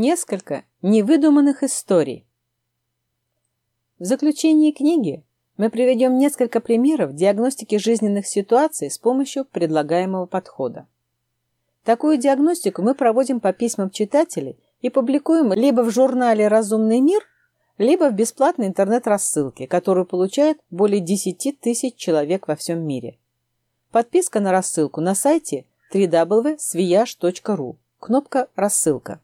Несколько невыдуманных историй. В заключении книги мы приведем несколько примеров диагностики жизненных ситуаций с помощью предлагаемого подхода. Такую диагностику мы проводим по письмам читателей и публикуем либо в журнале «Разумный мир», либо в бесплатной интернет-рассылке, которую получает более 10 тысяч человек во всем мире. Подписка на рассылку на сайте www.sviash.ru. Кнопка «Рассылка».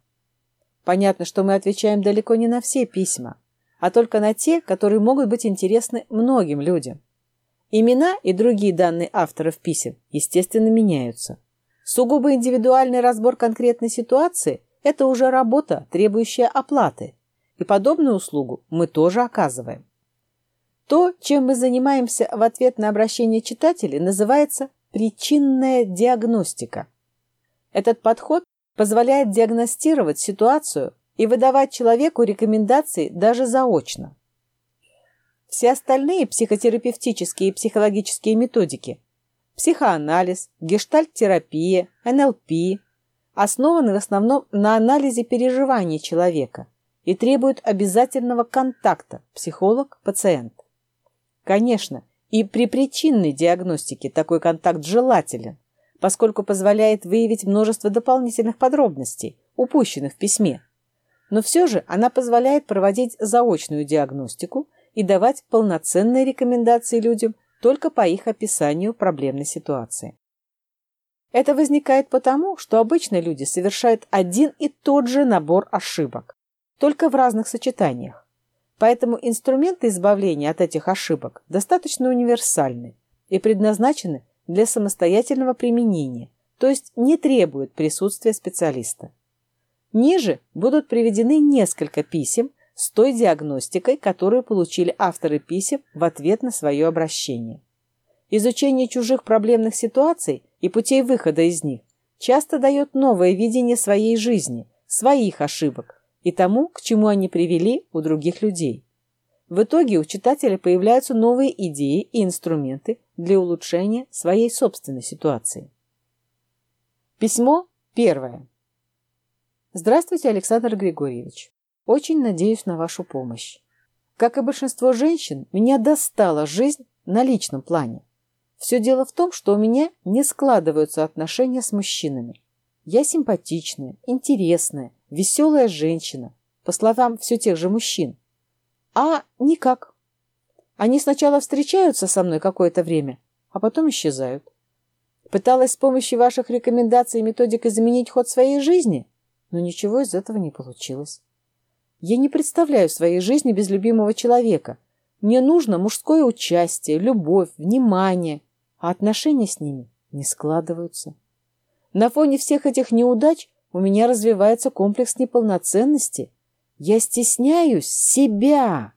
Понятно, что мы отвечаем далеко не на все письма, а только на те, которые могут быть интересны многим людям. Имена и другие данные авторов писем, естественно, меняются. Сугубо индивидуальный разбор конкретной ситуации – это уже работа, требующая оплаты. И подобную услугу мы тоже оказываем. То, чем мы занимаемся в ответ на обращение читателей, называется причинная диагностика. Этот подход позволяет диагностировать ситуацию и выдавать человеку рекомендации даже заочно. Все остальные психотерапевтические и психологические методики – психоанализ, гештальт-терапия, НЛП – основаны в основном на анализе переживаний человека и требуют обязательного контакта психолог-пациент. Конечно, и при причинной диагностике такой контакт желателен, поскольку позволяет выявить множество дополнительных подробностей, упущенных в письме. Но все же она позволяет проводить заочную диагностику и давать полноценные рекомендации людям только по их описанию проблемной ситуации. Это возникает потому, что обычно люди совершают один и тот же набор ошибок, только в разных сочетаниях. Поэтому инструменты избавления от этих ошибок достаточно универсальны и предназначены для самостоятельного применения, то есть не требуют присутствия специалиста. Ниже будут приведены несколько писем с той диагностикой, которую получили авторы писем в ответ на свое обращение. Изучение чужих проблемных ситуаций и путей выхода из них часто дает новое видение своей жизни, своих ошибок, и тому, к чему они привели у других людей. В итоге у читателя появляются новые идеи и инструменты для улучшения своей собственной ситуации. Письмо первое. Здравствуйте, Александр Григорьевич. Очень надеюсь на вашу помощь. Как и большинство женщин, меня достала жизнь на личном плане. Все дело в том, что у меня не складываются отношения с мужчинами. Я симпатичная, интересная, веселая женщина, по словам все тех же мужчин. А никак. Они сначала встречаются со мной какое-то время, а потом исчезают. Пыталась с помощью ваших рекомендаций и методик изменить ход своей жизни, но ничего из этого не получилось. Я не представляю своей жизни без любимого человека. Мне нужно мужское участие, любовь, внимание, а отношения с ними не складываются. На фоне всех этих неудач у меня развивается комплекс неполноценности. Я стесняюсь себя.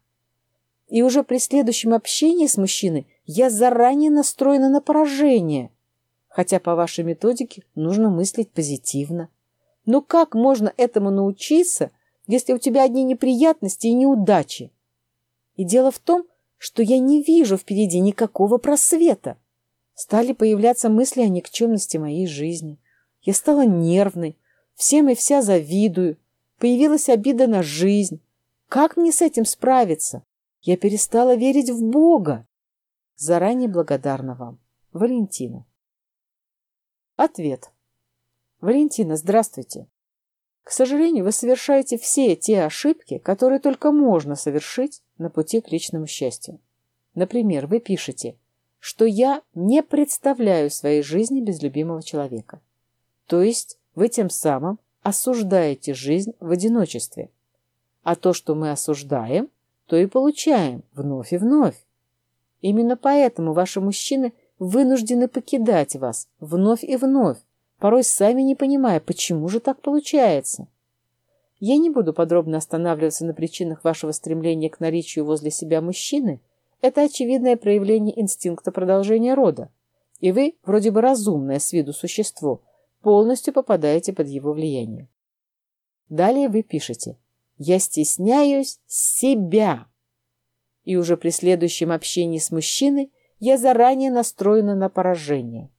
И уже при следующем общении с мужчиной я заранее настроена на поражение. Хотя по вашей методике нужно мыслить позитивно. Но как можно этому научиться, если у тебя одни неприятности и неудачи? И дело в том, что я не вижу впереди никакого просвета. Стали появляться мысли о никчемности моей жизни. Я стала нервной, Всем и вся завидую. Появилась обида на жизнь. Как мне с этим справиться? Я перестала верить в Бога. Заранее благодарна вам. Валентина. Ответ. Валентина, здравствуйте. К сожалению, вы совершаете все те ошибки, которые только можно совершить на пути к личному счастью. Например, вы пишете, что я не представляю своей жизни без любимого человека. То есть вы тем самым осуждаете жизнь в одиночестве. А то, что мы осуждаем, то и получаем вновь и вновь. Именно поэтому ваши мужчины вынуждены покидать вас вновь и вновь, порой сами не понимая, почему же так получается. Я не буду подробно останавливаться на причинах вашего стремления к наличию возле себя мужчины. Это очевидное проявление инстинкта продолжения рода. И вы, вроде бы разумное с виду существо, полностью попадаете под его влияние. Далее вы пишете «Я стесняюсь себя». И уже при следующем общении с мужчиной я заранее настроена на поражение.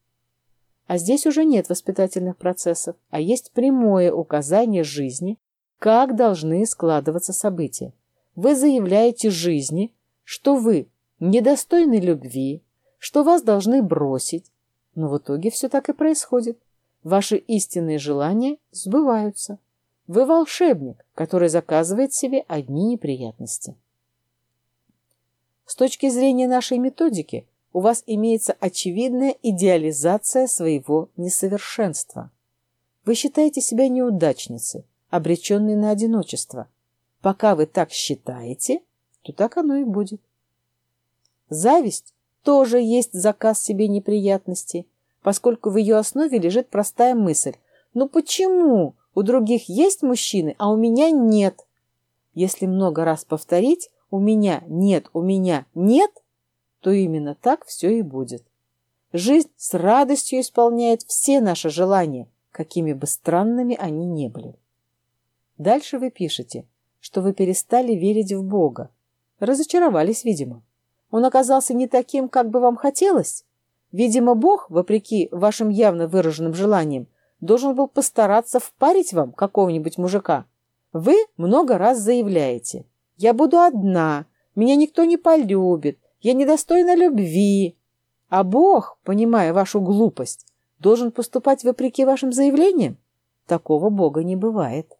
А здесь уже нет воспитательных процессов, а есть прямое указание жизни, как должны складываться события. Вы заявляете жизни, что вы недостойны любви, что вас должны бросить, но в итоге все так и происходит. Ваши истинные желания сбываются. Вы волшебник, который заказывает себе одни неприятности. С точки зрения нашей методики, у вас имеется очевидная идеализация своего несовершенства. Вы считаете себя неудачницей, обреченной на одиночество. Пока вы так считаете, то так оно и будет. Зависть тоже есть заказ себе неприятностей, поскольку в ее основе лежит простая мысль. Ну почему у других есть мужчины, а у меня нет? Если много раз повторить «у меня нет, у меня нет», то именно так все и будет. Жизнь с радостью исполняет все наши желания, какими бы странными они ни были. Дальше вы пишете, что вы перестали верить в Бога. Разочаровались, видимо. Он оказался не таким, как бы вам хотелось. Видимо, Бог, вопреки вашим явно выраженным желаниям, должен был постараться впарить вам какого-нибудь мужика. Вы много раз заявляете «Я буду одна, меня никто не полюбит, я недостойна любви». А Бог, понимая вашу глупость, должен поступать вопреки вашим заявлениям? Такого Бога не бывает.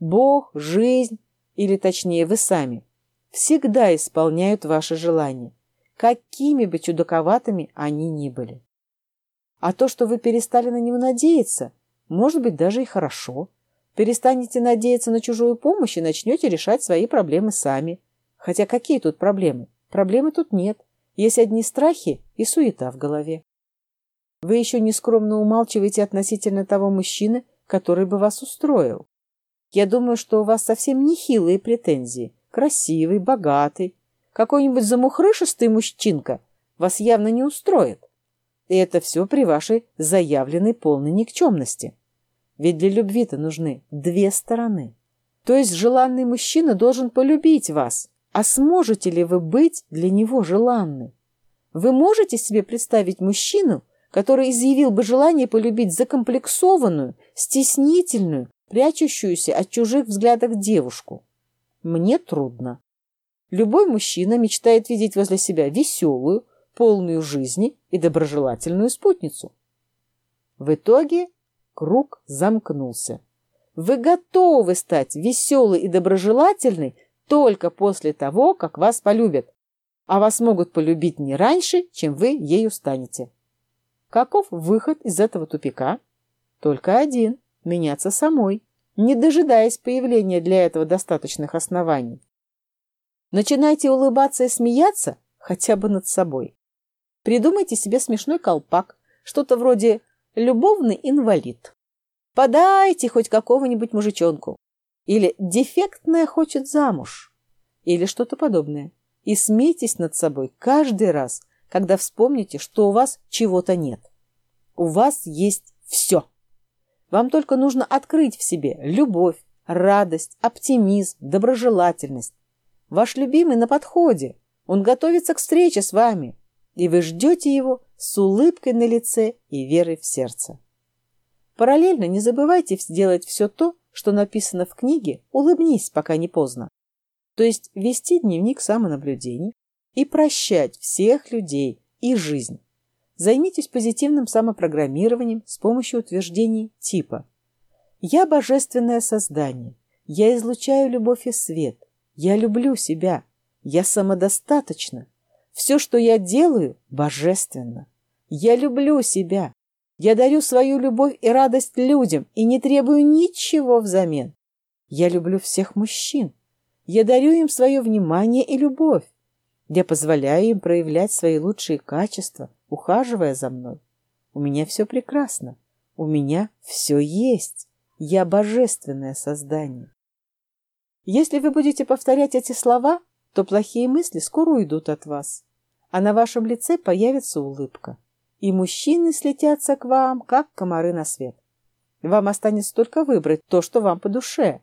Бог, жизнь, или точнее вы сами, всегда исполняют ваши желания, какими бы чудаковатыми они ни были. А то, что вы перестали на него надеяться, может быть даже и хорошо. Перестанете надеяться на чужую помощь и начнете решать свои проблемы сами. Хотя какие тут проблемы? Проблемы тут нет. Есть одни страхи и суета в голове. Вы еще нескромно умалчиваете относительно того мужчины, который бы вас устроил. Я думаю, что у вас совсем нехилые претензии. Красивый, богатый. Какой-нибудь замухрышистый мужчинка вас явно не устроит. И это все при вашей заявленной полной никчемности. Ведь для любви-то нужны две стороны. То есть желанный мужчина должен полюбить вас. А сможете ли вы быть для него желанны? Вы можете себе представить мужчину, который изъявил бы желание полюбить закомплексованную, стеснительную, прячущуюся от чужих взглядов девушку. Мне трудно. Любой мужчина мечтает видеть возле себя веселую, полную жизни и доброжелательную спутницу. В итоге круг замкнулся. Вы готовы стать веселой и доброжелательной только после того, как вас полюбят, а вас могут полюбить не раньше, чем вы ею станете. Каков выход из этого тупика? Только один – меняться самой, не дожидаясь появления для этого достаточных оснований. Начинайте улыбаться и смеяться хотя бы над собой. Придумайте себе смешной колпак, что-то вроде «любовный инвалид». Подайте хоть какого-нибудь мужичонку. Или «дефектная хочет замуж». Или что-то подобное. И смейтесь над собой каждый раз, когда вспомните, что у вас чего-то нет. У вас есть все. Вам только нужно открыть в себе любовь, радость, оптимизм, доброжелательность. Ваш любимый на подходе. Он готовится к встрече с вами. И вы ждете его с улыбкой на лице и верой в сердце. Параллельно не забывайте сделать все то, что написано в книге «Улыбнись, пока не поздно». То есть вести дневник самонаблюдений и прощать всех людей и жизнь. Займитесь позитивным самопрограммированием с помощью утверждений типа «Я божественное создание, я излучаю любовь и свет, я люблю себя, я самодостаточна, все, что я делаю, божественно, я люблю себя, я дарю свою любовь и радость людям и не требую ничего взамен. Я люблю всех мужчин, я дарю им свое внимание и любовь. Я позволяю им проявлять свои лучшие качества, ухаживая за мной. У меня все прекрасно. У меня все есть. Я божественное создание. Если вы будете повторять эти слова, то плохие мысли скоро уйдут от вас, а на вашем лице появится улыбка, и мужчины слетятся к вам, как комары на свет. Вам останется только выбрать то, что вам по душе,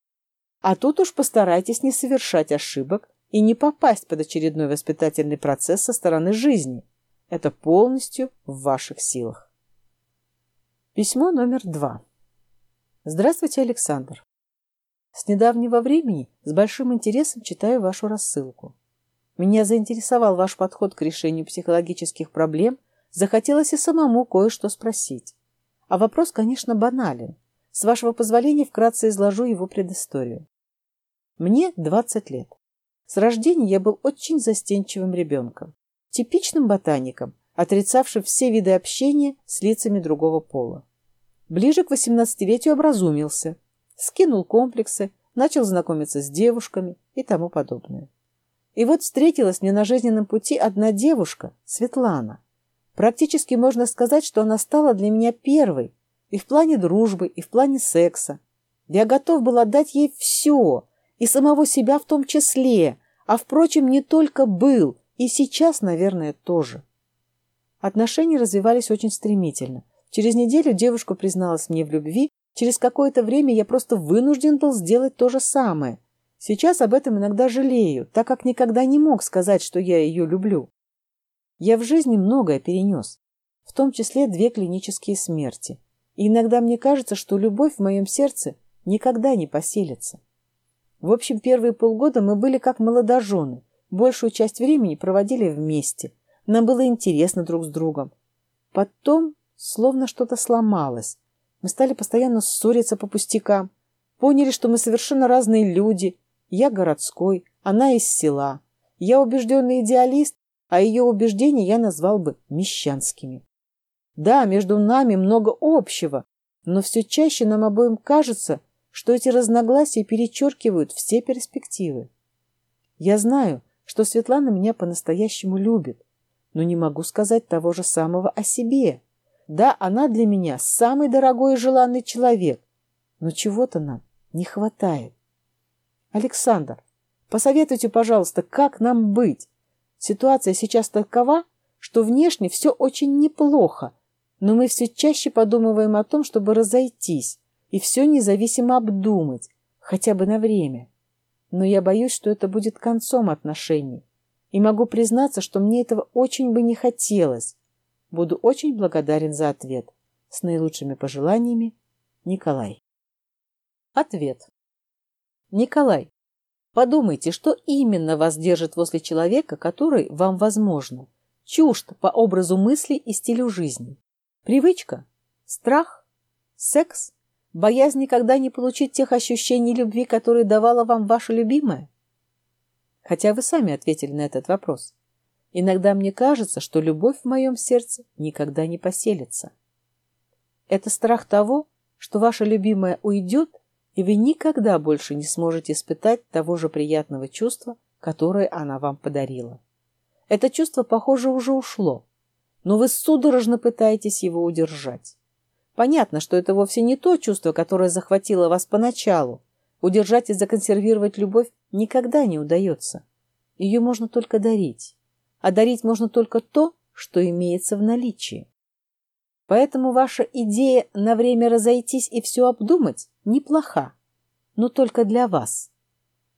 а тут уж постарайтесь не совершать ошибок и не попасть под очередной воспитательный процесс со стороны жизни. Это полностью в ваших силах. Письмо номер два. Здравствуйте, Александр. С недавнего времени с большим интересом читаю вашу рассылку. Меня заинтересовал ваш подход к решению психологических проблем, захотелось и самому кое-что спросить. А вопрос, конечно, банален. С вашего позволения вкратце изложу его предысторию. Мне 20 лет. С рождения я был очень застенчивым ребенком, типичным ботаником, отрицавшим все виды общения с лицами другого пола. Ближе к 18-летию образумился, скинул комплексы, начал знакомиться с девушками и тому подобное. И вот встретилась мне на жизненном пути одна девушка, Светлана. Практически можно сказать, что она стала для меня первой и в плане дружбы, и в плане секса. Я готов был отдать ей все, и самого себя в том числе, а, впрочем, не только был, и сейчас, наверное, тоже. Отношения развивались очень стремительно. Через неделю девушка призналась мне в любви, через какое-то время я просто вынужден был сделать то же самое. Сейчас об этом иногда жалею, так как никогда не мог сказать, что я ее люблю. Я в жизни многое перенес, в том числе две клинические смерти. И иногда мне кажется, что любовь в моем сердце никогда не поселится. В общем, первые полгода мы были как молодожены, большую часть времени проводили вместе. Нам было интересно друг с другом. Потом словно что-то сломалось. Мы стали постоянно ссориться по пустякам. Поняли, что мы совершенно разные люди. Я городской, она из села. Я убежденный идеалист, а ее убеждения я назвал бы мещанскими. Да, между нами много общего, но все чаще нам обоим кажется, что эти разногласия перечеркивают все перспективы. Я знаю, что Светлана меня по-настоящему любит, но не могу сказать того же самого о себе. Да, она для меня самый дорогой и желанный человек, но чего-то нам не хватает. Александр, посоветуйте, пожалуйста, как нам быть? Ситуация сейчас такова, что внешне все очень неплохо, но мы все чаще подумываем о том, чтобы разойтись и все независимо обдумать, хотя бы на время. Но я боюсь, что это будет концом отношений. И могу признаться, что мне этого очень бы не хотелось. Буду очень благодарен за ответ. С наилучшими пожеланиями, Николай. Ответ. Николай, подумайте, что именно вас держит возле человека, который вам возможно, чужд по образу мысли и стилю жизни. Привычка? Страх? Секс? Боязнь никогда не получить тех ощущений любви, которые давала вам ваша любимая? Хотя вы сами ответили на этот вопрос. Иногда мне кажется, что любовь в моем сердце никогда не поселится. Это страх того, что ваша любимая уйдет, и вы никогда больше не сможете испытать того же приятного чувства, которое она вам подарила. Это чувство, похоже, уже ушло, но вы судорожно пытаетесь его удержать. Понятно, что это вовсе не то чувство, которое захватило вас поначалу. Удержать и законсервировать любовь никогда не удается. Ее можно только дарить. А дарить можно только то, что имеется в наличии. Поэтому ваша идея на время разойтись и все обдумать неплоха, но только для вас.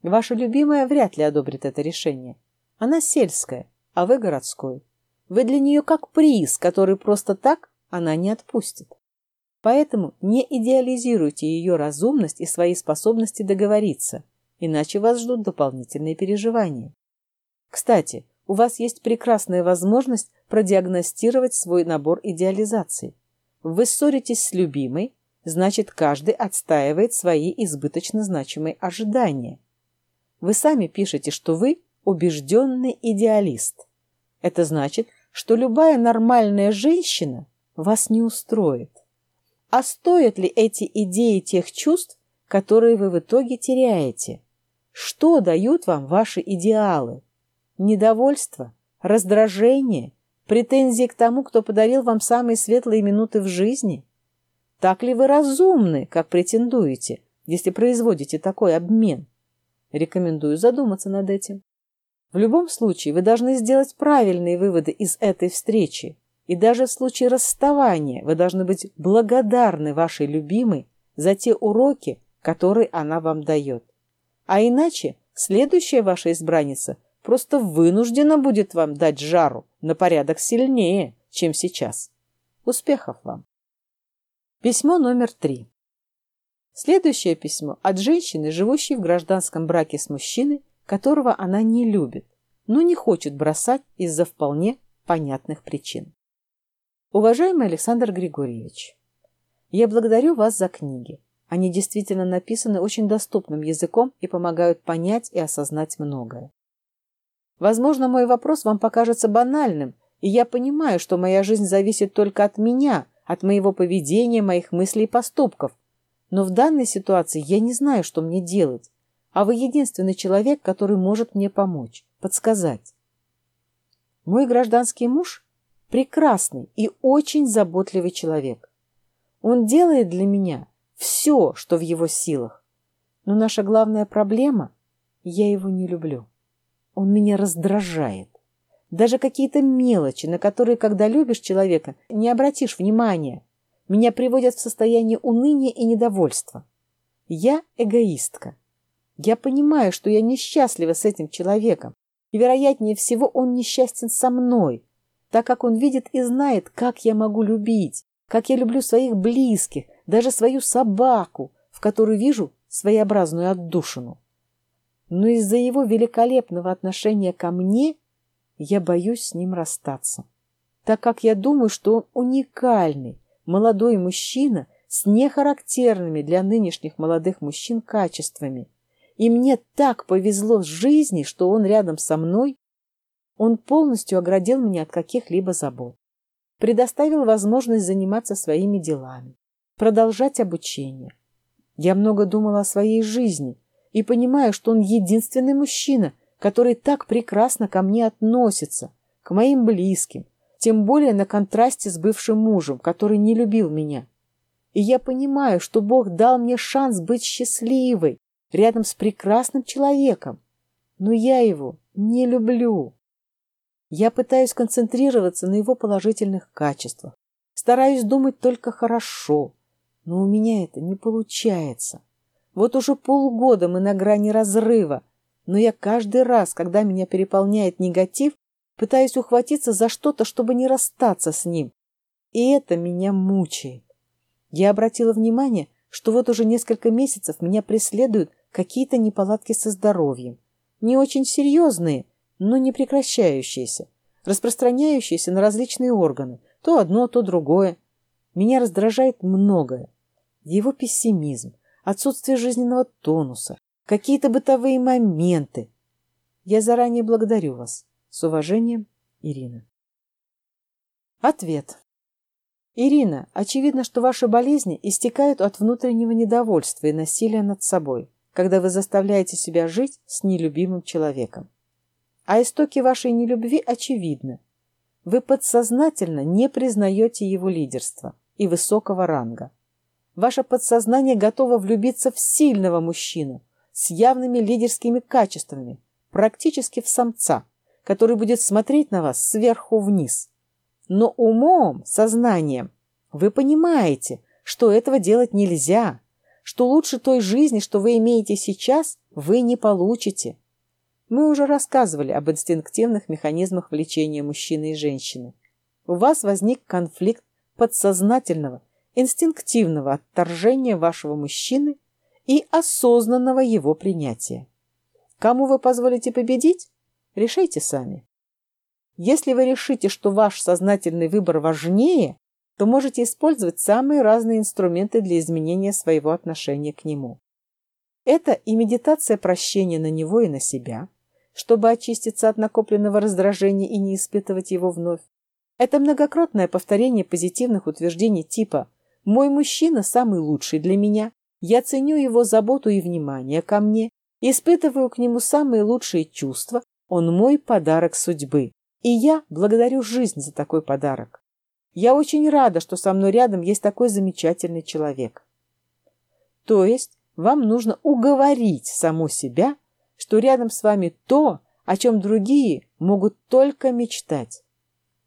Ваша любимая вряд ли одобрит это решение. Она сельская, а вы городской. Вы для нее как приз, который просто так она не отпустит. Поэтому не идеализируйте ее разумность и свои способности договориться, иначе вас ждут дополнительные переживания. Кстати, у вас есть прекрасная возможность продиагностировать свой набор идеализаций. Вы ссоритесь с любимой, значит, каждый отстаивает свои избыточно значимые ожидания. Вы сами пишете, что вы убежденный идеалист. Это значит, что любая нормальная женщина вас не устроит. А стоят ли эти идеи тех чувств, которые вы в итоге теряете? Что дают вам ваши идеалы? Недовольство, раздражение, претензии к тому, кто подарил вам самые светлые минуты в жизни? Так ли вы разумны, как претендуете, если производите такой обмен? Рекомендую задуматься над этим. В любом случае, вы должны сделать правильные выводы из этой встречи. И даже в случае расставания вы должны быть благодарны вашей любимой за те уроки, которые она вам дает. А иначе следующая ваша избранница просто вынуждена будет вам дать жару на порядок сильнее, чем сейчас. Успехов вам! Письмо номер три. Следующее письмо от женщины, живущей в гражданском браке с мужчиной, которого она не любит, но не хочет бросать из-за вполне понятных причин. Уважаемый Александр Григорьевич, я благодарю вас за книги. Они действительно написаны очень доступным языком и помогают понять и осознать многое. Возможно, мой вопрос вам покажется банальным, и я понимаю, что моя жизнь зависит только от меня, от моего поведения, моих мыслей и поступков. Но в данной ситуации я не знаю, что мне делать, а вы единственный человек, который может мне помочь, подсказать. Мой гражданский муж – прекрасный и очень заботливый человек. Он делает для меня все, что в его силах. Но наша главная проблема – я его не люблю. Он меня раздражает. Даже какие-то мелочи, на которые, когда любишь человека, не обратишь внимания, меня приводят в состояние уныния и недовольства. Я эгоистка. Я понимаю, что я несчастлива с этим человеком, и, вероятнее всего, он несчастен со мной, так как он видит и знает, как я могу любить, как я люблю своих близких, даже свою собаку, в которую вижу своеобразную отдушину. Но из-за его великолепного отношения ко мне я боюсь с ним расстаться, так как я думаю, что он уникальный, молодой мужчина с нехарактерными для нынешних молодых мужчин качествами. И мне так повезло с жизни, что он рядом со мной. Он полностью оградил меня от каких-либо забот, предоставил возможность заниматься своими делами, продолжать обучение. Я много думала о своей жизни и понимаю, что он единственный мужчина, который так прекрасно ко мне относится, к моим близким, тем более на контрасте с бывшим мужем, который не любил меня. И я понимаю, что Бог дал мне шанс быть счастливой рядом с прекрасным человеком, но я его не люблю. Я пытаюсь концентрироваться на его положительных качествах, стараюсь думать только хорошо, но у меня это не получается. Вот уже полгода мы на грани разрыва, но я каждый раз, когда меня переполняет негатив, пытаюсь ухватиться за что-то, чтобы не расстаться с ним. И это меня мучает. Я обратила внимание, что вот уже несколько месяцев меня преследуют какие-то неполадки со здоровьем. Не очень серьезные, но не прекращающиеся, распространяющиеся на различные органы, то одно, то другое. Меня раздражает многое его пессимизм, отсутствие жизненного тонуса, какие-то бытовые моменты. Я заранее благодарю вас. С уважением, Ирина. Ответ. Ирина, очевидно, что ваши болезни истекают от внутреннего недовольства и насилия над собой, когда вы заставляете себя жить с нелюбимым человеком. А истоки вашей нелюбви очевидны. Вы подсознательно не признаете его лидерства и высокого ранга. Ваше подсознание готово влюбиться в сильного мужчину с явными лидерскими качествами, практически в самца, который будет смотреть на вас сверху вниз. Но умом, сознанием вы понимаете, что этого делать нельзя, что лучше той жизни, что вы имеете сейчас, вы не получите. Мы уже рассказывали об инстинктивных механизмах влечения мужчины и женщины. У вас возник конфликт подсознательного инстинктивного отторжения вашего мужчины и осознанного его принятия. Кому вы позволите победить? Решайте сами. Если вы решите, что ваш сознательный выбор важнее, то можете использовать самые разные инструменты для изменения своего отношения к нему. Это и медитация прощения на него и на себя, чтобы очиститься от накопленного раздражения и не испытывать его вновь. Это многократное повторение позитивных утверждений типа мой мужчина самый лучший для меня. Я ценю его заботу и внимание ко мне, испытываю к нему самые лучшие чувства. Он мой подарок судьбы. И я благодарю жизнь за такой подарок. Я очень рада, что со мной рядом есть такой замечательный человек. То есть вам нужно уговорить саму себя, что рядом с вами то, о чем другие могут только мечтать.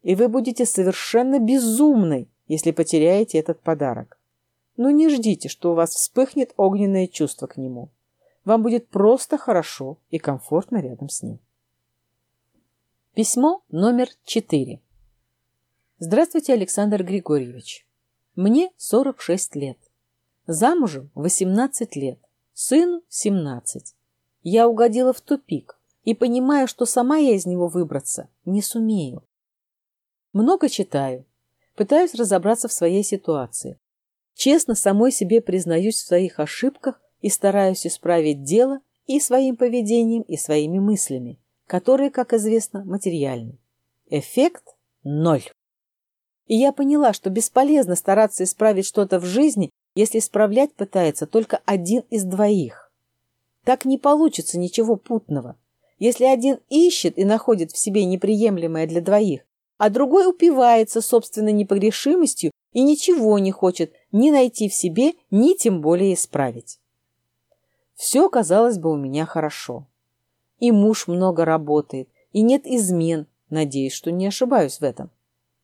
И вы будете совершенно безумной, если потеряете этот подарок. Но не ждите, что у вас вспыхнет огненное чувство к нему. Вам будет просто хорошо и комфортно рядом с ним. Письмо номер 4. Здравствуйте, Александр Григорьевич. Мне 46 лет. Замужем 18 лет, сыну 17. Я угодила в тупик и понимаю, что сама я из него выбраться не сумею. Много читаю, пытаюсь разобраться в своей ситуации. Честно самой себе признаюсь в своих ошибках и стараюсь исправить дело и своим поведением, и своими мыслями, которые, как известно, материальны. Эффект – ноль. И я поняла, что бесполезно стараться исправить что-то в жизни, если исправлять пытается только один из двоих. Так не получится ничего путного. Если один ищет и находит в себе неприемлемое для двоих, а другой упивается собственной непогрешимостью и ничего не хочет ни найти в себе, ни тем более исправить. Все, казалось бы, у меня хорошо. И муж много работает, и нет измен, надеюсь, что не ошибаюсь в этом.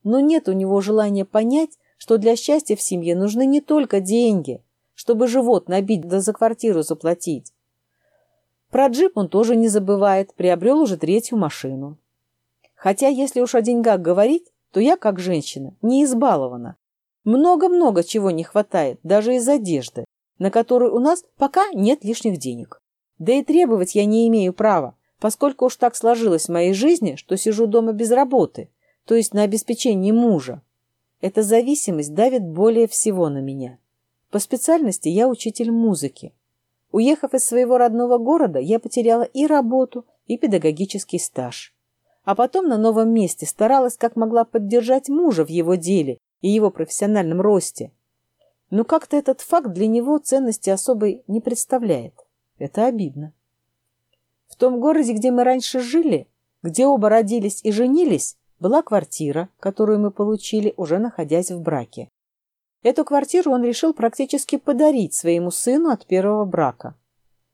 Но нет у него желания понять, что для счастья в семье нужны не только деньги, чтобы живот набить да за квартиру заплатить. Про джип он тоже не забывает, приобрел уже третью машину. Хотя, если уж о деньгах говорить, то я, как женщина, не избалована. Много-много чего не хватает, даже из одежды, на которую у нас пока нет лишних денег. Да и требовать я не имею права, поскольку уж так сложилось в моей жизни, что сижу дома без работы, то есть на обеспечении мужа. Эта зависимость давит более всего на меня. По специальности я учитель музыки. Уехав из своего родного города, я потеряла и работу, и педагогический стаж. А потом на новом месте старалась как могла поддержать мужа в его деле и его профессиональном росте. Но как-то этот факт для него ценности особой не представляет. Это обидно. В том городе, где мы раньше жили, где оба родились и женились, была квартира, которую мы получили, уже находясь в браке. Эту квартиру он решил практически подарить своему сыну от первого брака.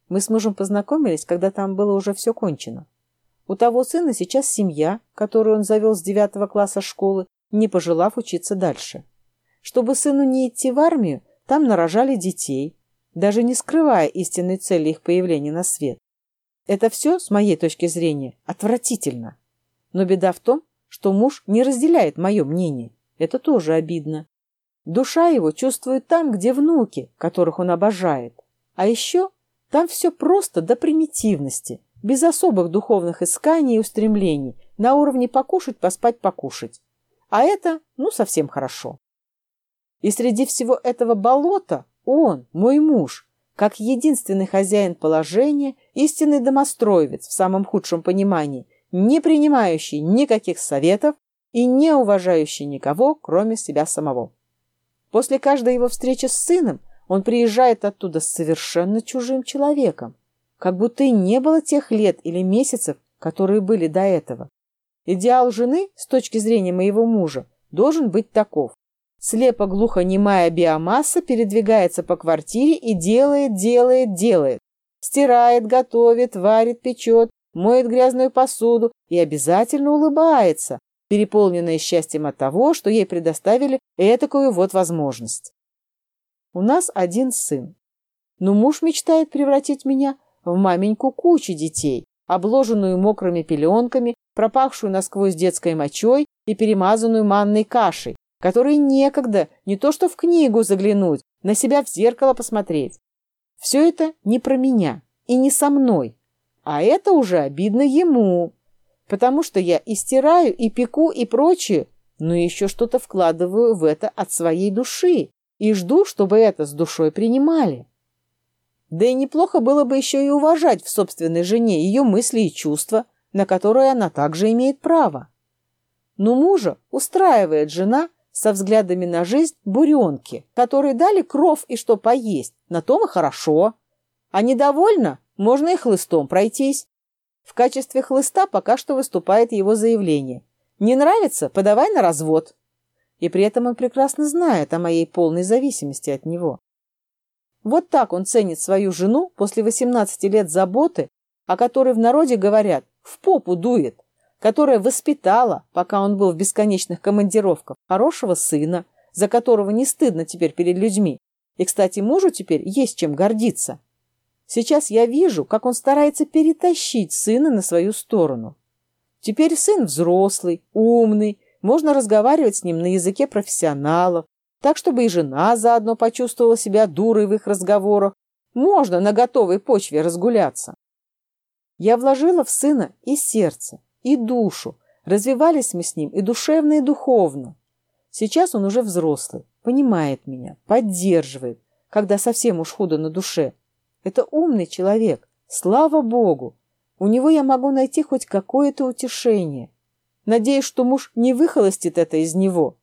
Мы с мужем познакомились, когда там было уже все кончено. У того сына сейчас семья, которую он завел с девятого класса школы, не пожелав учиться дальше. Чтобы сыну не идти в армию, там нарожали детей, даже не скрывая истинной цели их появления на свет. Это все, с моей точки зрения, отвратительно. Но беда в том, что муж не разделяет мое мнение. Это тоже обидно. Душа его чувствует там, где внуки, которых он обожает. А еще там все просто до примитивности, без особых духовных исканий и устремлений, на уровне покушать, поспать, покушать. А это, ну, совсем хорошо. И среди всего этого болота он, мой муж, как единственный хозяин положения, истинный домостроевец в самом худшем понимании, не принимающий никаких советов и не уважающий никого, кроме себя самого. После каждой его встречи с сыном он приезжает оттуда совершенно чужим человеком, как будто и не было тех лет или месяцев, которые были до этого. Идеал жены, с точки зрения моего мужа, должен быть таков. Слепо-глухо-немая биомасса передвигается по квартире и делает, делает, делает. Стирает, готовит, варит, печет, моет грязную посуду и обязательно улыбается, переполненная счастьем от того, что ей предоставили этакую вот возможность. У нас один сын. Но муж мечтает превратить меня в маменьку кучи детей, обложенную мокрыми пеленками, пропахшую насквозь детской мочой и перемазанную манной кашей, которой некогда не то что в книгу заглянуть, на себя в зеркало посмотреть. Все это не про меня и не со мной, а это уже обидно ему, потому что я и стираю, и пеку, и прочее, но еще что-то вкладываю в это от своей души и жду, чтобы это с душой принимали. Да и неплохо было бы еще и уважать в собственной жене ее мысли и чувства, на которые она также имеет право. Но мужа устраивает жена со взглядами на жизнь буренки, которые дали кров и что поесть, на том и хорошо. А недовольна, можно и хлыстом пройтись. В качестве хлыста пока что выступает его заявление. «Не нравится? Подавай на развод». И при этом он прекрасно знает о моей полной зависимости от него. Вот так он ценит свою жену после 18 лет заботы, о которой в народе говорят «в попу дует», которая воспитала, пока он был в бесконечных командировках, хорошего сына, за которого не стыдно теперь перед людьми. И, кстати, мужу теперь есть чем гордиться. Сейчас я вижу, как он старается перетащить сына на свою сторону. Теперь сын взрослый, умный, можно разговаривать с ним на языке профессионалов, так, чтобы и жена заодно почувствовала себя дурой в их разговорах. Можно на готовой почве разгуляться. Я вложила в сына и сердце, и душу. Развивались мы с ним и душевно, и духовно. Сейчас он уже взрослый, понимает меня, поддерживает, когда совсем уж худо на душе. Это умный человек, слава Богу. У него я могу найти хоть какое-то утешение. Надеюсь, что муж не выхолостит это из него.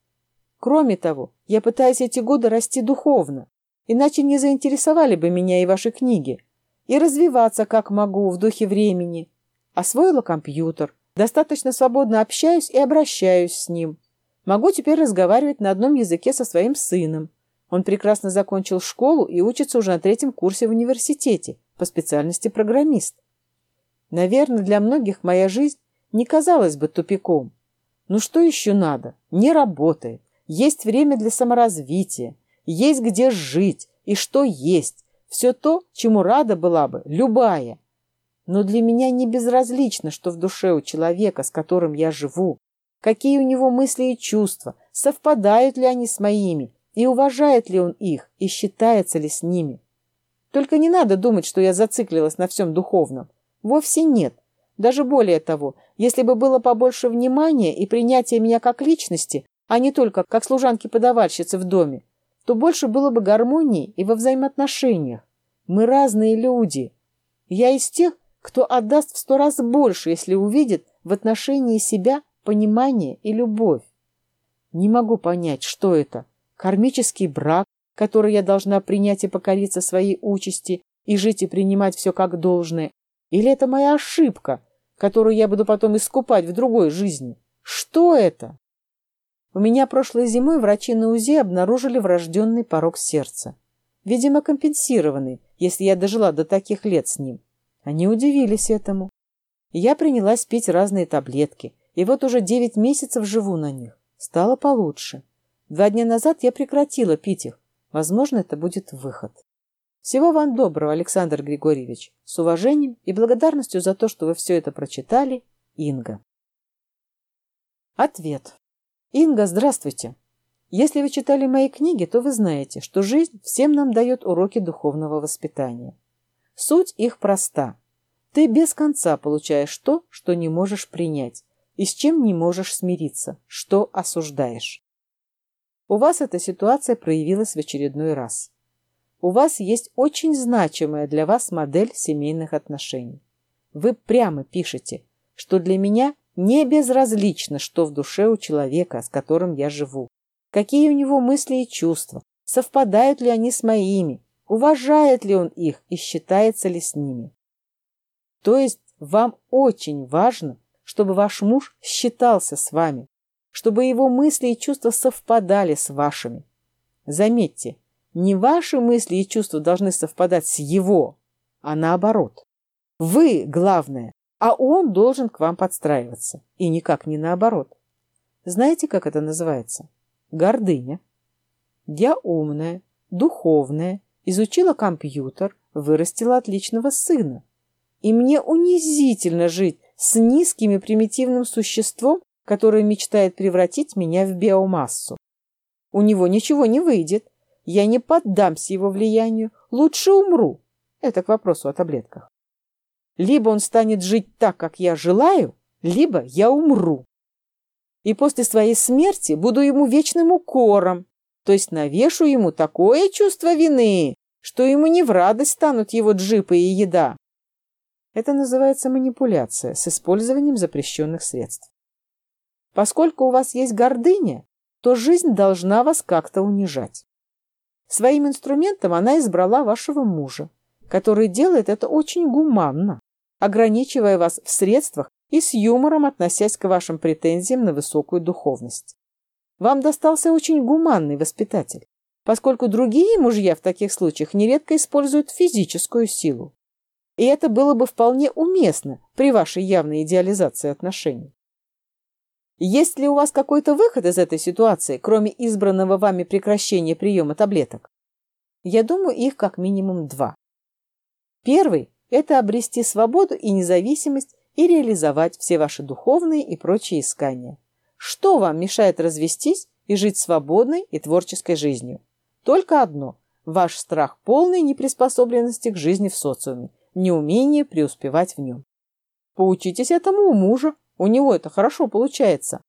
Кроме того, я пытаюсь эти годы расти духовно, иначе не заинтересовали бы меня и ваши книги. И развиваться как могу в духе времени. Освоила компьютер, достаточно свободно общаюсь и обращаюсь с ним. Могу теперь разговаривать на одном языке со своим сыном. Он прекрасно закончил школу и учится уже на третьем курсе в университете по специальности программист. Наверное, для многих моя жизнь не казалась бы тупиком. Ну что еще надо? Не работает. Есть время для саморазвития. Есть где жить. И что есть. Все то, чему рада была бы любая. Но для меня не безразлично, что в душе у человека, с которым я живу. Какие у него мысли и чувства. Совпадают ли они с моими. И уважает ли он их. И считается ли с ними. Только не надо думать, что я зациклилась на всем духовном. Вовсе нет. Даже более того, если бы было побольше внимания и принятия меня как личности, а не только как служанки-подавальщицы в доме, то больше было бы гармонии и во взаимоотношениях. Мы разные люди. Я из тех, кто отдаст в сто раз больше, если увидит в отношении себя понимание и любовь. Не могу понять, что это. Кармический брак, который я должна принять и покориться своей участи, и жить и принимать все как должное, или это моя ошибка, которую я буду потом искупать в другой жизни? Что это? У меня прошлой зимой врачи на УЗИ обнаружили врожденный порог сердца. Видимо, компенсированный, если я дожила до таких лет с ним. Они удивились этому. Я принялась пить разные таблетки, и вот уже девять месяцев живу на них. Стало получше. Два дня назад я прекратила пить их. Возможно, это будет выход. Всего вам доброго, Александр Григорьевич. С уважением и благодарностью за то, что вы все это прочитали, Инга. Ответ. Инга, здравствуйте. Если вы читали мои книги, то вы знаете, что жизнь всем нам дает уроки духовного воспитания. Суть их проста. Ты без конца получаешь то, что не можешь принять, и с чем не можешь смириться, что осуждаешь. У вас эта ситуация проявилась в очередной раз у вас есть очень значимая для вас модель семейных отношений. Вы прямо пишете, что для меня не безразлично, что в душе у человека, с которым я живу, какие у него мысли и чувства, совпадают ли они с моими, уважает ли он их и считается ли с ними. То есть вам очень важно, чтобы ваш муж считался с вами, чтобы его мысли и чувства совпадали с вашими. Заметьте, не ваши мысли и чувства должны совпадать с его, а наоборот. Вы главное, а он должен к вам подстраиваться. И никак не наоборот. Знаете, как это называется? Гордыня. Я умная, духовная, изучила компьютер, вырастила отличного сына. И мне унизительно жить с низким и примитивным существом, которое мечтает превратить меня в биомассу. У него ничего не выйдет, я не поддамся его влиянию, лучше умру. Это к вопросу о таблетках. Либо он станет жить так, как я желаю, либо я умру. И после своей смерти буду ему вечным укором, то есть навешу ему такое чувство вины, что ему не в радость станут его джипы и еда. Это называется манипуляция с использованием запрещенных средств. Поскольку у вас есть гордыня, то жизнь должна вас как-то унижать. Своим инструментом она избрала вашего мужа, который делает это очень гуманно, ограничивая вас в средствах и с юмором относясь к вашим претензиям на высокую духовность. Вам достался очень гуманный воспитатель, поскольку другие мужья в таких случаях нередко используют физическую силу. И это было бы вполне уместно при вашей явной идеализации отношений. Есть ли у вас какой-то выход из этой ситуации, кроме избранного вами прекращения приема таблеток? Я думаю, их как минимум два. Первый – это обрести свободу и независимость и реализовать все ваши духовные и прочие искания. Что вам мешает развестись и жить свободной и творческой жизнью. Только одно – ваш страх полной неприспособленности к жизни в социуме, неумение преуспевать в нем. Поучитесь этому у мужа, у него это хорошо получается.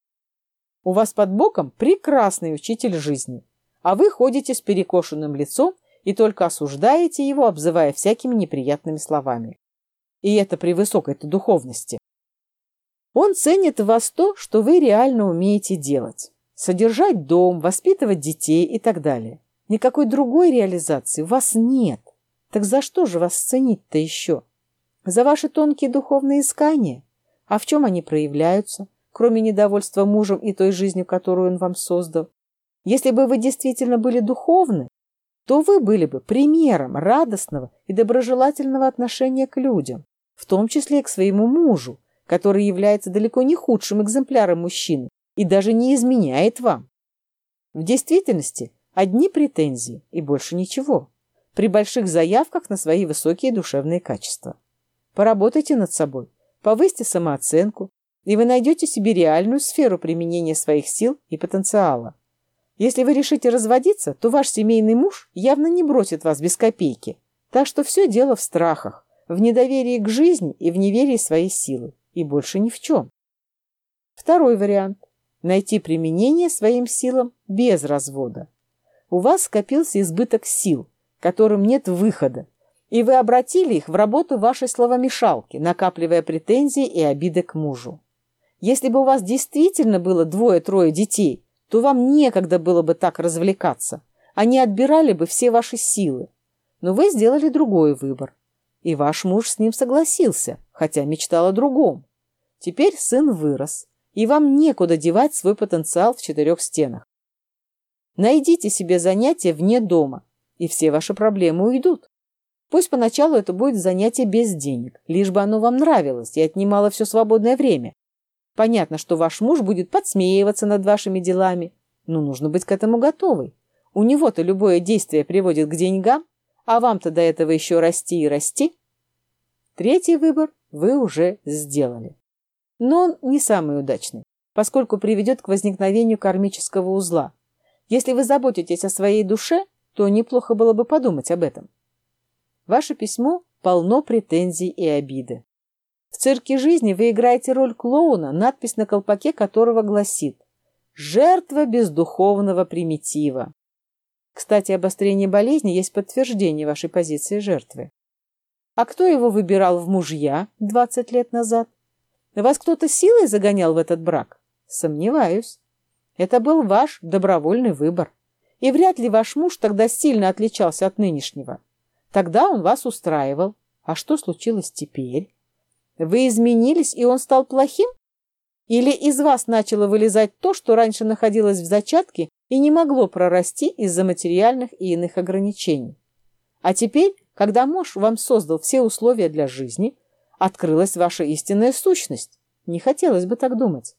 У вас под боком прекрасный учитель жизни, а вы ходите с перекошенным лицом и только осуждаете его, обзывая всякими неприятными словами. И это при высокой-то духовности. Он ценит в вас то, что вы реально умеете делать. Содержать дом, воспитывать детей и так далее. Никакой другой реализации у вас нет. Так за что же вас ценить-то еще? За ваши тонкие духовные искания? А в чем они проявляются, кроме недовольства мужем и той жизнью, которую он вам создал? Если бы вы действительно были духовны, то вы были бы примером радостного и доброжелательного отношения к людям, в том числе и к своему мужу, который является далеко не худшим экземпляром мужчины и даже не изменяет вам. В действительности одни претензии и больше ничего, при больших заявках на свои высокие душевные качества. Поработайте над собой, повысьте самооценку, и вы найдете себе реальную сферу применения своих сил и потенциала. Если вы решите разводиться, то ваш семейный муж явно не бросит вас без копейки. Так что все дело в страхах, в недоверии к жизни и в неверии свои силы. И больше ни в чем. Второй вариант. Найти применение своим силам без развода. У вас скопился избыток сил, которым нет выхода, и вы обратили их в работу вашей словомешалки, накапливая претензии и обиды к мужу. Если бы у вас действительно было двое-трое детей, то вам некогда было бы так развлекаться. Они отбирали бы все ваши силы. Но вы сделали другой выбор. И ваш муж с ним согласился, хотя мечтал о другом. Теперь сын вырос, и вам некуда девать свой потенциал в четырех стенах. Найдите себе занятие вне дома, и все ваши проблемы уйдут. Пусть поначалу это будет занятие без денег, лишь бы оно вам нравилось и отнимало все свободное время. Понятно, что ваш муж будет подсмеиваться над вашими делами, но нужно быть к этому готовой. У него-то любое действие приводит к деньгам, а вам-то до этого еще расти и расти. Третий выбор вы уже сделали. Но он не самый удачный, поскольку приведет к возникновению кармического узла. Если вы заботитесь о своей душе, то неплохо было бы подумать об этом. Ваше письмо полно претензий и обиды. В цирке жизни вы играете роль клоуна, надпись на колпаке которого гласит «Жертва бездуховного примитива». Кстати, обострение болезни есть подтверждение вашей позиции жертвы. А кто его выбирал в мужья 20 лет назад? Вас кто-то силой загонял в этот брак? Сомневаюсь. Это был ваш добровольный выбор. И вряд ли ваш муж тогда сильно отличался от нынешнего. Тогда он вас устраивал. А что случилось теперь? Вы изменились, и он стал плохим? Или из вас начало вылезать то, что раньше находилось в зачатке и не могло прорасти из-за материальных и иных ограничений? А теперь, когда муж вам создал все условия для жизни, открылась ваша истинная сущность. Не хотелось бы так думать.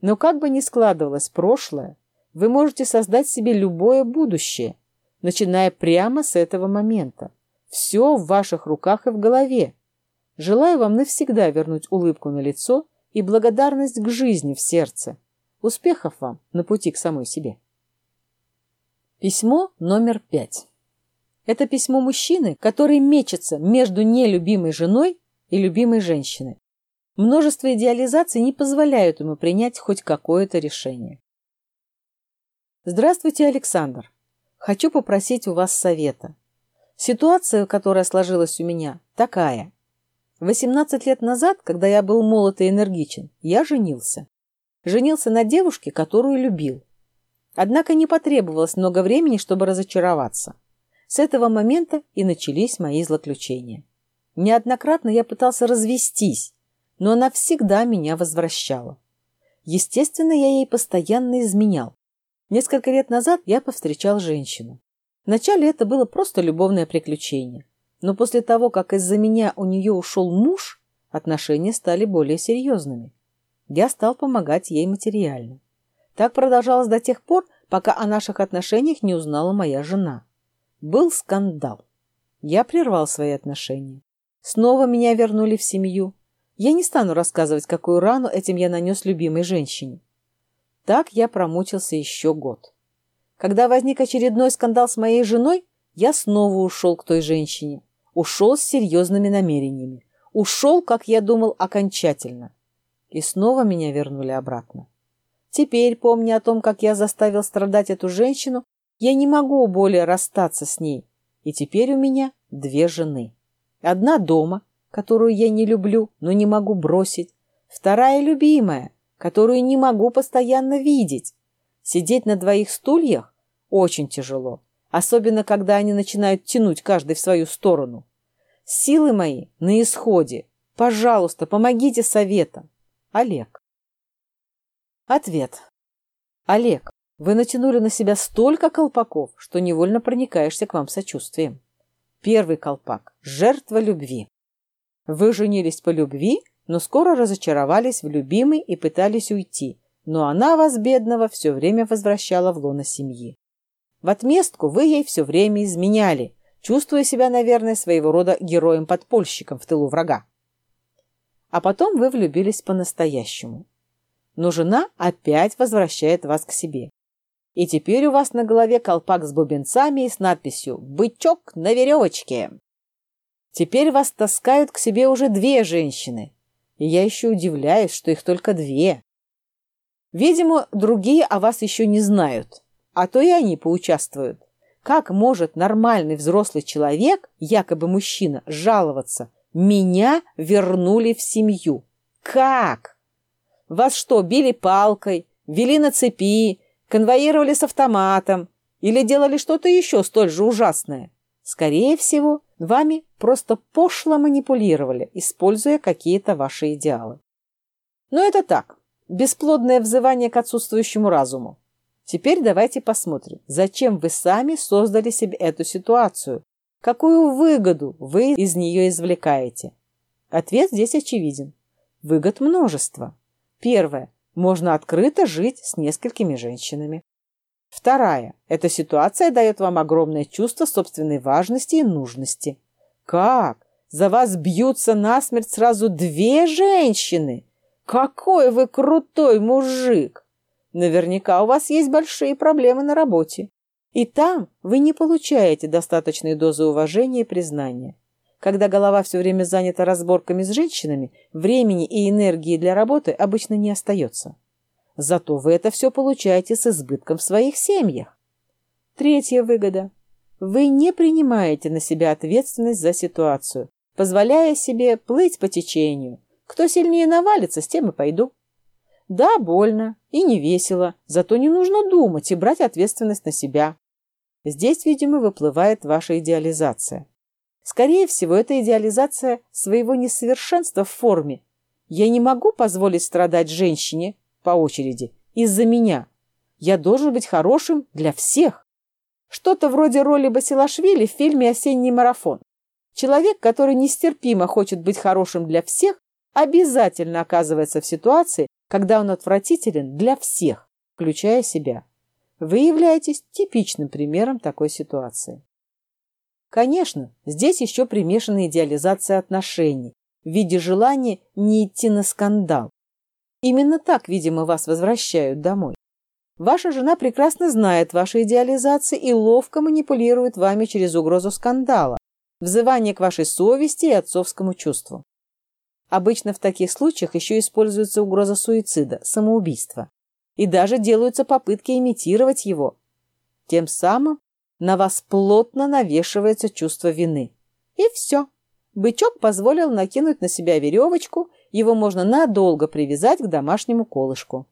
Но как бы ни складывалось прошлое, вы можете создать себе любое будущее, начиная прямо с этого момента. Все в ваших руках и в голове. Желаю вам навсегда вернуть улыбку на лицо и благодарность к жизни в сердце. Успехов вам на пути к самой себе. Письмо номер пять. Это письмо мужчины, который мечется между нелюбимой женой и любимой женщиной. Множество идеализаций не позволяют ему принять хоть какое-то решение. Здравствуйте, Александр. Хочу попросить у вас совета. Ситуация, которая сложилась у меня, такая. 18 лет назад, когда я был молод и энергичен, я женился. Женился на девушке, которую любил. Однако не потребовалось много времени, чтобы разочароваться. С этого момента и начались мои злоключения. Неоднократно я пытался развестись, но она всегда меня возвращала. Естественно, я ей постоянно изменял. Несколько лет назад я повстречал женщину. Вначале это было просто любовное приключение. Но после того, как из-за меня у нее ушел муж, отношения стали более серьезными. Я стал помогать ей материально. Так продолжалось до тех пор, пока о наших отношениях не узнала моя жена. Был скандал. Я прервал свои отношения. Снова меня вернули в семью. Я не стану рассказывать, какую рану этим я нанес любимой женщине. Так я промучился еще год. Когда возник очередной скандал с моей женой, я снова ушел к той женщине. Ушел с серьезными намерениями. Ушел, как я думал, окончательно. И снова меня вернули обратно. Теперь, помня о том, как я заставил страдать эту женщину, я не могу более расстаться с ней. И теперь у меня две жены. Одна дома, которую я не люблю, но не могу бросить. Вторая любимая, которую не могу постоянно видеть. Сидеть на двоих стульях очень тяжело, особенно когда они начинают тянуть каждый в свою сторону. Силы мои на исходе. Пожалуйста, помогите советом. Олег. Ответ. Олег, вы натянули на себя столько колпаков, что невольно проникаешься к вам сочувствием. Первый колпак – жертва любви. Вы женились по любви, но скоро разочаровались в любимой и пытались уйти, но она вас, бедного, все время возвращала в лоно семьи. В отместку вы ей все время изменяли, чувствуя себя, наверное, своего рода героем-подпольщиком в тылу врага. А потом вы влюбились по-настоящему. Но жена опять возвращает вас к себе. И теперь у вас на голове колпак с бубенцами и с надписью «Бычок на веревочке». Теперь вас таскают к себе уже две женщины. И я еще удивляюсь, что их только две. Видимо, другие о вас еще не знают, а то и они поучаствуют. Как может нормальный взрослый человек, якобы мужчина, жаловаться? Меня вернули в семью. Как? Вас что, били палкой, вели на цепи, конвоировали с автоматом или делали что-то еще столь же ужасное? Скорее всего, вами просто пошло манипулировали, используя какие-то ваши идеалы. Но это так, бесплодное взывание к отсутствующему разуму. Теперь давайте посмотрим, зачем вы сами создали себе эту ситуацию, какую выгоду вы из нее извлекаете. Ответ здесь очевиден. Выгод множество. Первое. Можно открыто жить с несколькими женщинами. Вторая. Эта ситуация дает вам огромное чувство собственной важности и нужности. Как? За вас бьются насмерть сразу две женщины? Какой вы крутой мужик! Наверняка у вас есть большие проблемы на работе. И там вы не получаете достаточной дозы уважения и признания. Когда голова все время занята разборками с женщинами, времени и энергии для работы обычно не остается. Зато вы это все получаете с избытком в своих семьях. Третья выгода. Вы не принимаете на себя ответственность за ситуацию, позволяя себе плыть по течению. Кто сильнее навалится, с тем и пойду. Да, больно и не весело, зато не нужно думать и брать ответственность на себя. Здесь, видимо, выплывает ваша идеализация. Скорее всего, это идеализация своего несовершенства в форме. Я не могу позволить страдать женщине по очереди из-за меня. Я должен быть хорошим для всех. Что-то вроде роли Басилашвили в фильме «Осенний марафон». Человек, который нестерпимо хочет быть хорошим для всех, обязательно оказывается в ситуации, когда он отвратителен для всех, включая себя. Вы являетесь типичным примером такой ситуации. Конечно, здесь еще примешана идеализация отношений в виде желания не идти на скандал. Именно так, видимо, вас возвращают домой. Ваша жена прекрасно знает ваши идеализации и ловко манипулирует вами через угрозу скандала, взывание к вашей совести и отцовскому чувству. Обычно в таких случаях еще используется угроза суицида, самоубийства. И даже делаются попытки имитировать его. Тем самым на вас плотно навешивается чувство вины. И все. Бычок позволил накинуть на себя веревочку, его можно надолго привязать к домашнему колышку.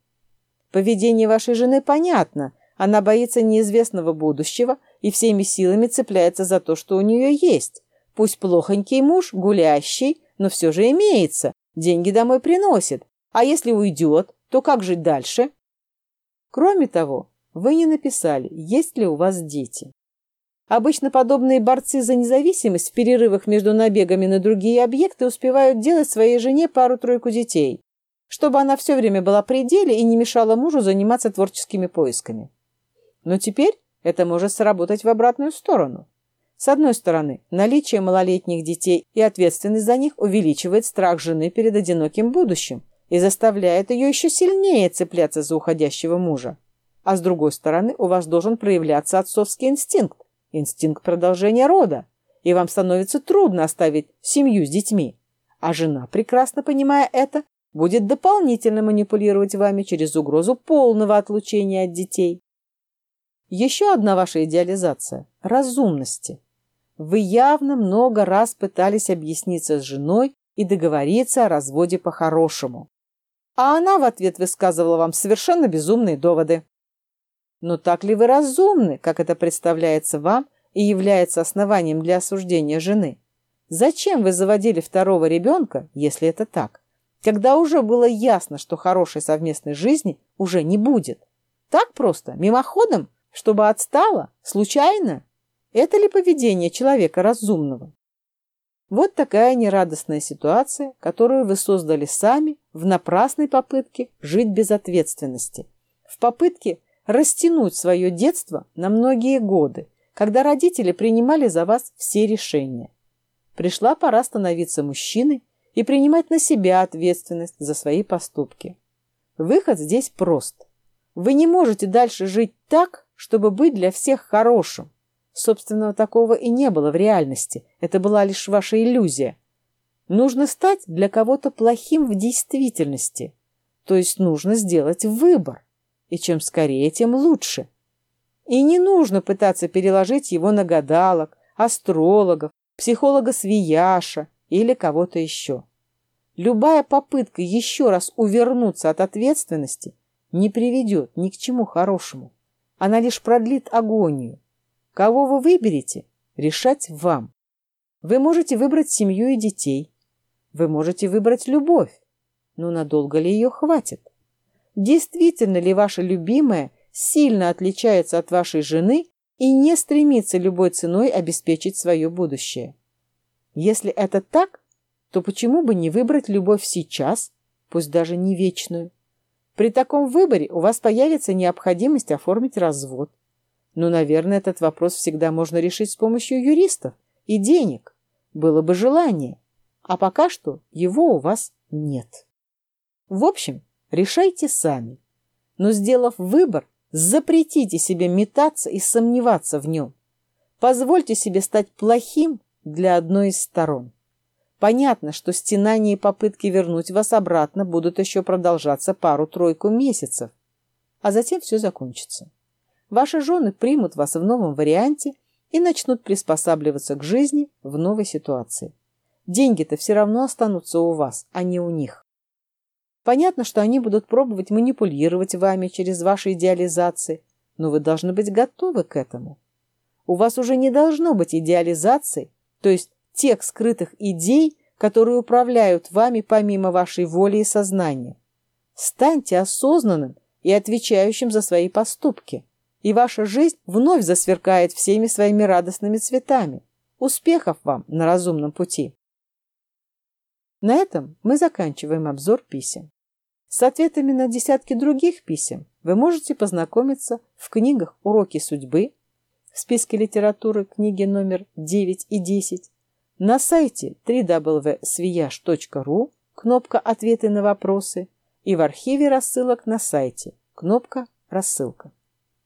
Поведение вашей жены понятно. Она боится неизвестного будущего и всеми силами цепляется за то, что у нее есть. Пусть плохонький муж, гулящий, но все же имеется. Деньги домой приносит. А если уйдет, то как жить дальше? Кроме того, вы не написали, есть ли у вас дети. Обычно подобные борцы за независимость в перерывах между набегами на другие объекты успевают делать своей жене пару-тройку детей чтобы она все время была при деле и не мешала мужу заниматься творческими поисками. Но теперь это может сработать в обратную сторону. С одной стороны, наличие малолетних детей и ответственность за них увеличивает страх жены перед одиноким будущим, и заставляет ее еще сильнее цепляться за уходящего мужа. А с другой стороны, у вас должен проявляться отцовский инстинкт, инстинкт продолжения рода, и вам становится трудно оставить семью с детьми. А жена, прекрасно понимая это, будет дополнительно манипулировать вами через угрозу полного отлучения от детей. Еще одна ваша идеализация – разумности. Вы явно много раз пытались объясниться с женой и договориться о разводе по-хорошему. А она в ответ высказывала вам совершенно безумные доводы. Но так ли вы разумны, как это представляется вам и является основанием для осуждения жены? Зачем вы заводили второго ребенка, если это так, когда уже было ясно, что хорошей совместной жизни уже не будет? Так просто, мимоходом, чтобы отстала, случайно? Это ли поведение человека разумного? Вот такая нерадостная ситуация, которую вы создали сами в напрасной попытке жить без ответственности, в попытке растянуть свое детство на многие годы, когда родители принимали за вас все решения. Пришла пора становиться мужчиной и принимать на себя ответственность за свои поступки. Выход здесь прост. Вы не можете дальше жить так, чтобы быть для всех хорошим, Собственного такого и не было в реальности. Это была лишь ваша иллюзия. Нужно стать для кого-то плохим в действительности. То есть нужно сделать выбор. И чем скорее, тем лучше. И не нужно пытаться переложить его на гадалок, астрологов, психолога-свияша или кого-то еще. Любая попытка еще раз увернуться от ответственности не приведет ни к чему хорошему. Она лишь продлит агонию. Кого вы выберете, решать вам. Вы можете выбрать семью и детей. Вы можете выбрать любовь. Но надолго ли ее хватит? Действительно ли ваша любимая сильно отличается от вашей жены и не стремится любой ценой обеспечить свое будущее? Если это так, то почему бы не выбрать любовь сейчас, пусть даже не вечную? При таком выборе у вас появится необходимость оформить развод. Но, наверное, этот вопрос всегда можно решить с помощью юристов и денег. Было бы желание. А пока что его у вас нет. В общем, решайте сами. Но, сделав выбор, запретите себе метаться и сомневаться в нем. Позвольте себе стать плохим для одной из сторон. Понятно, что стенания и попытки вернуть вас обратно будут еще продолжаться пару-тройку месяцев, а затем все закончится. Ваши жены примут вас в новом варианте и начнут приспосабливаться к жизни в новой ситуации. Деньги-то все равно останутся у вас, а не у них. Понятно, что они будут пробовать манипулировать вами через ваши идеализации, но вы должны быть готовы к этому. У вас уже не должно быть идеализации, то есть тех скрытых идей, которые управляют вами помимо вашей воли и сознания. Станьте осознанным и отвечающим за свои поступки и ваша жизнь вновь засверкает всеми своими радостными цветами. Успехов вам на разумном пути! На этом мы заканчиваем обзор писем. С ответами на десятки других писем вы можете познакомиться в книгах «Уроки судьбы», в списке литературы книги номер 9 и 10, на сайте www.sviyash.ru, кнопка «Ответы на вопросы» и в архиве рассылок на сайте, кнопка «Рассылка».